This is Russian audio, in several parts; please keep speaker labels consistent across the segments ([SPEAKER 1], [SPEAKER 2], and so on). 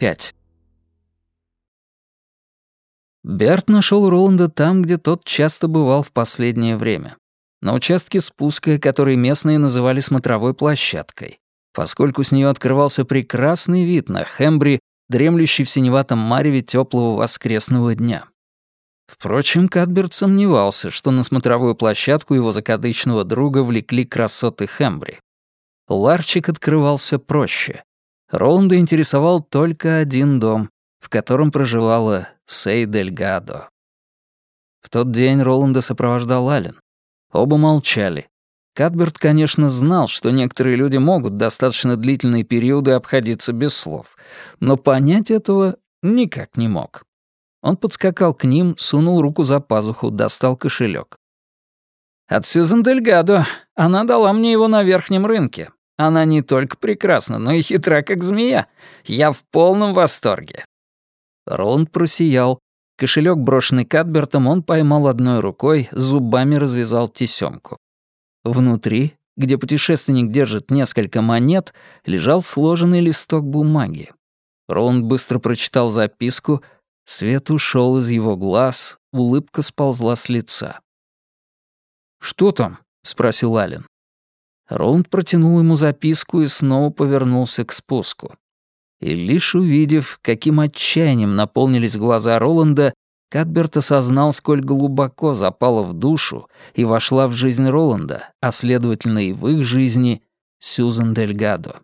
[SPEAKER 1] 5. Берт нашел Роланда там, где тот часто бывал в последнее время. На участке спуска, который местные называли смотровой площадкой, поскольку с нее открывался прекрасный вид на Хембри, дремлющий в синеватом мареве теплого воскресного дня. Впрочем, Кадберт сомневался, что на смотровую площадку его закадычного друга влекли красоты Хембри. Ларчик открывался проще. Роланда интересовал только один дом, в котором проживала Сей Дельгадо. В тот день Роланда сопровождал Ален. Оба молчали. Кадберт, конечно, знал, что некоторые люди могут достаточно длительные периоды обходиться без слов, но понять этого никак не мог. Он подскакал к ним, сунул руку за пазуху, достал кошелек. «От Сьюзен Дельгадо. Она дала мне его на верхнем рынке. Она не только прекрасна, но и хитра, как змея. Я в полном восторге». Роланд просиял. Кошелек, брошенный Кадбертом, он поймал одной рукой, зубами развязал тесемку. Внутри, где путешественник держит несколько монет, лежал сложенный листок бумаги. Роланд быстро прочитал записку — Свет ушел из его глаз, улыбка сползла с лица. «Что там?» — спросил Ален. Роланд протянул ему записку и снова повернулся к спуску. И лишь увидев, каким отчаянием наполнились глаза Роланда, Кадберт осознал, сколь глубоко запала в душу и вошла в жизнь Роланда, а следовательно и в их жизни Сьюзан Дельгадо.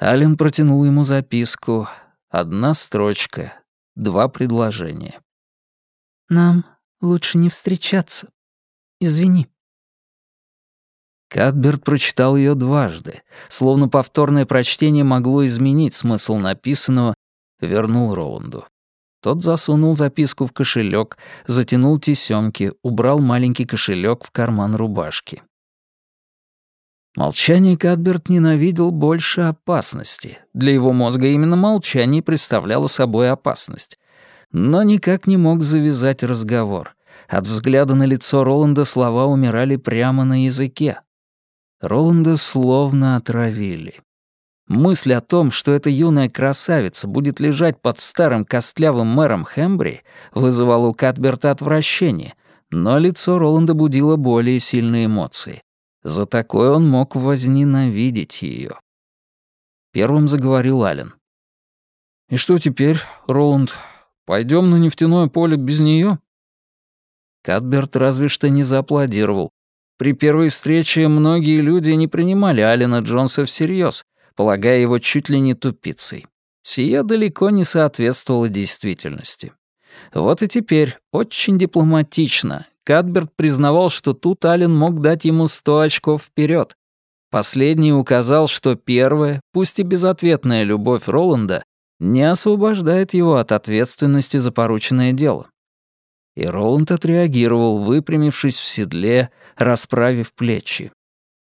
[SPEAKER 1] Ален протянул ему записку, Одна строчка, два предложения.
[SPEAKER 2] «Нам лучше не встречаться. Извини».
[SPEAKER 1] Кадберт прочитал ее дважды, словно повторное прочтение могло изменить смысл написанного, вернул Роланду. Тот засунул записку в кошелек, затянул тесемки, убрал маленький кошелек в карман рубашки. Молчание Кадберт ненавидел больше опасности. Для его мозга именно молчание представляло собой опасность. Но никак не мог завязать разговор. От взгляда на лицо Роланда слова умирали прямо на языке. Роланда словно отравили. Мысль о том, что эта юная красавица будет лежать под старым костлявым мэром Хембри, вызывала у Кадберта отвращение, но лицо Роланда будило более сильные эмоции. За такое он мог возненавидеть ее. Первым заговорил Ален. «И что теперь, Роланд? Пойдем на нефтяное поле без нее? Кадберт разве что не зааплодировал. При первой встрече многие люди не принимали Алина Джонса всерьез, полагая его чуть ли не тупицей. Сие далеко не соответствовало действительности. Вот и теперь очень дипломатично Кадберт признавал, что тут Аллен мог дать ему сто очков вперед. Последний указал, что первая, пусть и безответная любовь Роланда не освобождает его от ответственности за порученное дело. И Роланд отреагировал, выпрямившись в седле, расправив плечи.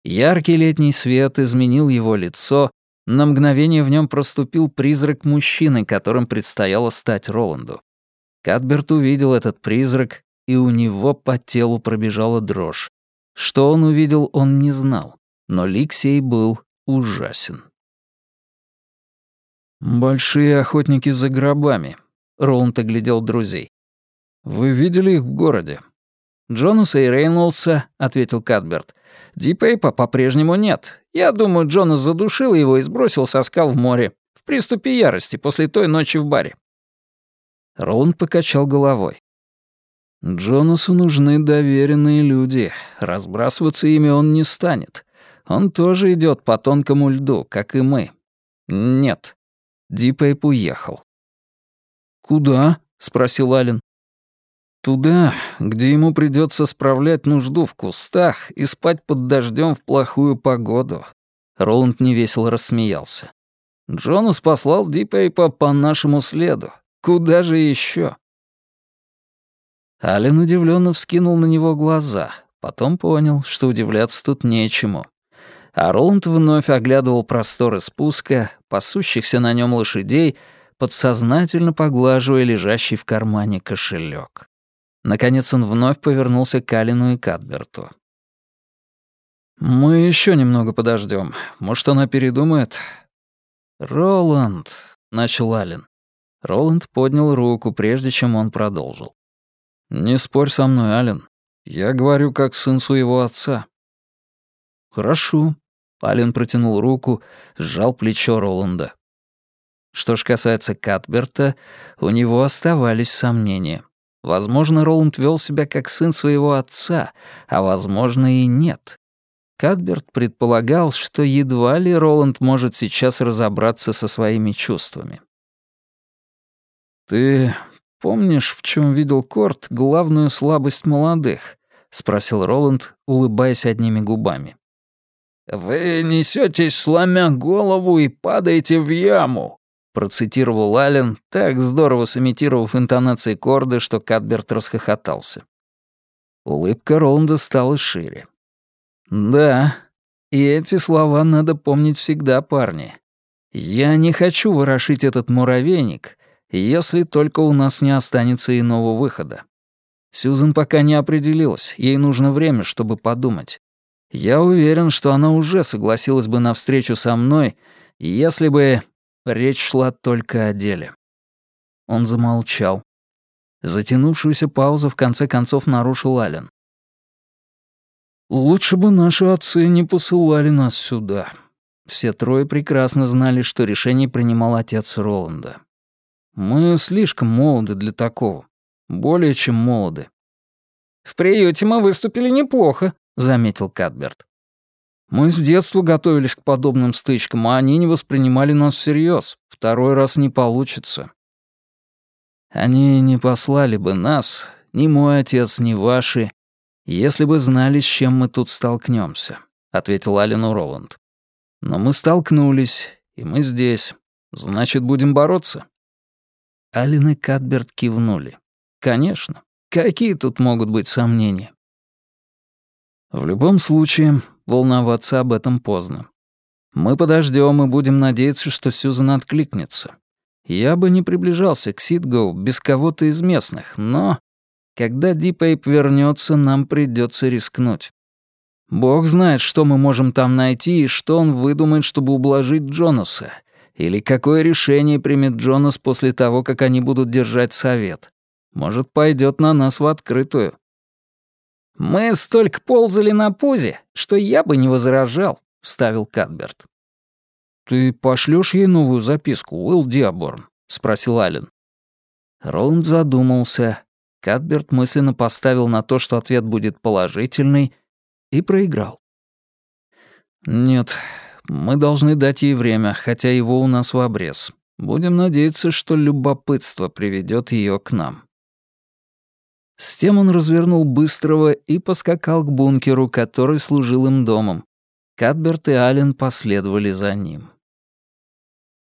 [SPEAKER 1] Яркий летний свет изменил его лицо, на мгновение в нем проступил призрак мужчины, которым предстояло стать Роланду. Кадберт увидел этот призрак и у него по телу пробежала дрожь. Что он увидел, он не знал, но Ликсей был ужасен. «Большие охотники за гробами», — Роланд оглядел друзей. «Вы видели их в городе?» «Джонаса и Рейнольдса», — ответил Кадберт. «Дипейпа по-прежнему нет. Я думаю, Джонас задушил его и сбросил со скал в море. В приступе ярости после той ночи в баре». Роланд покачал головой. Джонасу нужны доверенные люди. Разбрасываться ими он не станет. Он тоже идет по тонкому льду, как и мы. Нет. Дипейп уехал. «Куда?» — спросил Ален. «Туда, где ему придется справлять нужду в кустах и спать под дождем в плохую погоду». Роланд невесело рассмеялся. «Джонас послал Дипейпа по нашему следу. Куда же еще? Ален удивленно вскинул на него глаза, потом понял, что удивляться тут нечему. А Роланд вновь оглядывал просторы спуска, пасущихся на нем лошадей, подсознательно поглаживая лежащий в кармане кошелек. Наконец он вновь повернулся к Алину и Кадберту. «Мы еще немного подождем. Может, она передумает?» «Роланд», — начал Ален. Роланд поднял руку, прежде чем он продолжил. «Не спорь со мной, Ален. Я говорю как сын своего отца». «Хорошо». Ален протянул руку, сжал плечо Роланда. Что ж касается Катберта, у него оставались сомнения. Возможно, Роланд вел себя как сын своего отца, а возможно и нет. Катберт предполагал, что едва ли Роланд может сейчас разобраться со своими чувствами. «Ты помнишь, в чем видел Корт главную слабость молодых?» — спросил Роланд, улыбаясь одними губами. «Вы несетесь, сломя голову, и падаете в яму», процитировал Аллен, так здорово сымитировав интонации Корды, что Катберт расхохотался. Улыбка Роланда стала шире. «Да, и эти слова надо помнить всегда, парни. Я не хочу ворошить этот муравейник, если только у нас не останется иного выхода. Сьюзен пока не определилась, ей нужно время, чтобы подумать. Я уверен, что она уже согласилась бы на встречу со мной, если бы Речь шла только о деле. Он замолчал. Затянувшуюся паузу в конце концов нарушил Ален. «Лучше бы наши отцы не посылали нас сюда». Все трое прекрасно знали, что решение принимал отец Роланда. «Мы слишком молоды для такого. Более чем молоды». «В приюте мы выступили неплохо», — заметил Кадберт. Мы с детства готовились к подобным стычкам, а они не воспринимали нас всерьез. Второй раз не получится. Они не послали бы нас, ни мой отец, ни ваши, если бы знали, с чем мы тут столкнемся, ответил Алину Роланд. Но мы столкнулись, и мы здесь. Значит, будем бороться. Алин и Кадберт кивнули. Конечно. Какие тут могут быть сомнения? В любом случае, волноваться об этом поздно. Мы подождем и будем надеяться, что Сьюзан откликнется. Я бы не приближался к Сидгоу без кого-то из местных, но когда Дипейп вернется, нам придется рискнуть. Бог знает, что мы можем там найти и что он выдумает, чтобы ублажить Джонаса, или какое решение примет Джонас после того, как они будут держать совет. Может, пойдет на нас в открытую. «Мы столько ползали на пузе, что я бы не возражал», — вставил Кадберт. «Ты пошлёшь ей новую записку, Уилл Диаборн?» — спросил Аллен. Роланд задумался. Кадберт мысленно поставил на то, что ответ будет положительный, и проиграл. «Нет, мы должны дать ей время, хотя его у нас в обрез. Будем надеяться, что любопытство приведет ее к нам». С тем он развернул быстрого и поскакал к бункеру, который служил им домом. Кадберт и Аллен последовали за ним.